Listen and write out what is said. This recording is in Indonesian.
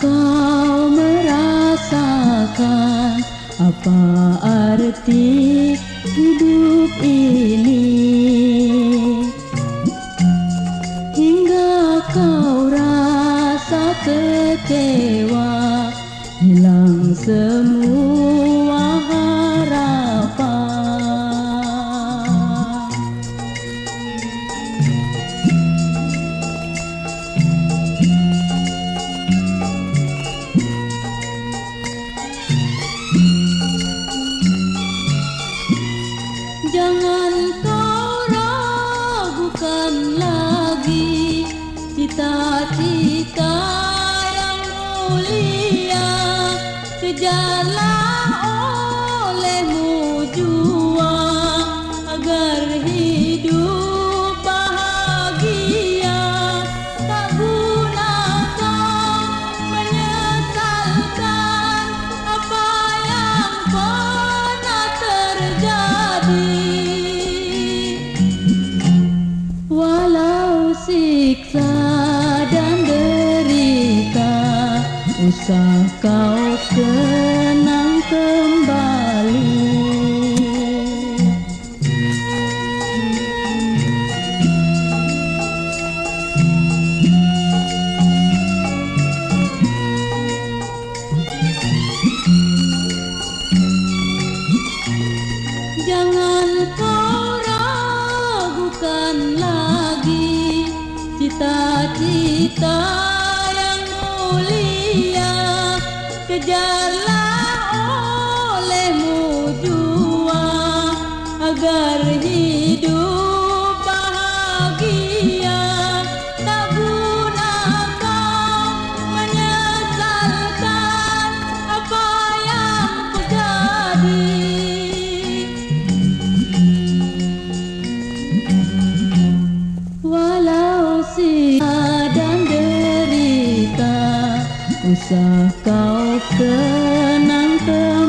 kau merasakan apa arti hidup ini? Hingga kau rasa kecewa hilang semua गी पता जाला siksa dan derita Usah kau kenang yang mulia kejarlah olehmu jua agar hidup bahagia. Tak guna kau menyesalkan apa yang terjadi. Walau siksa usah kau kenang kenang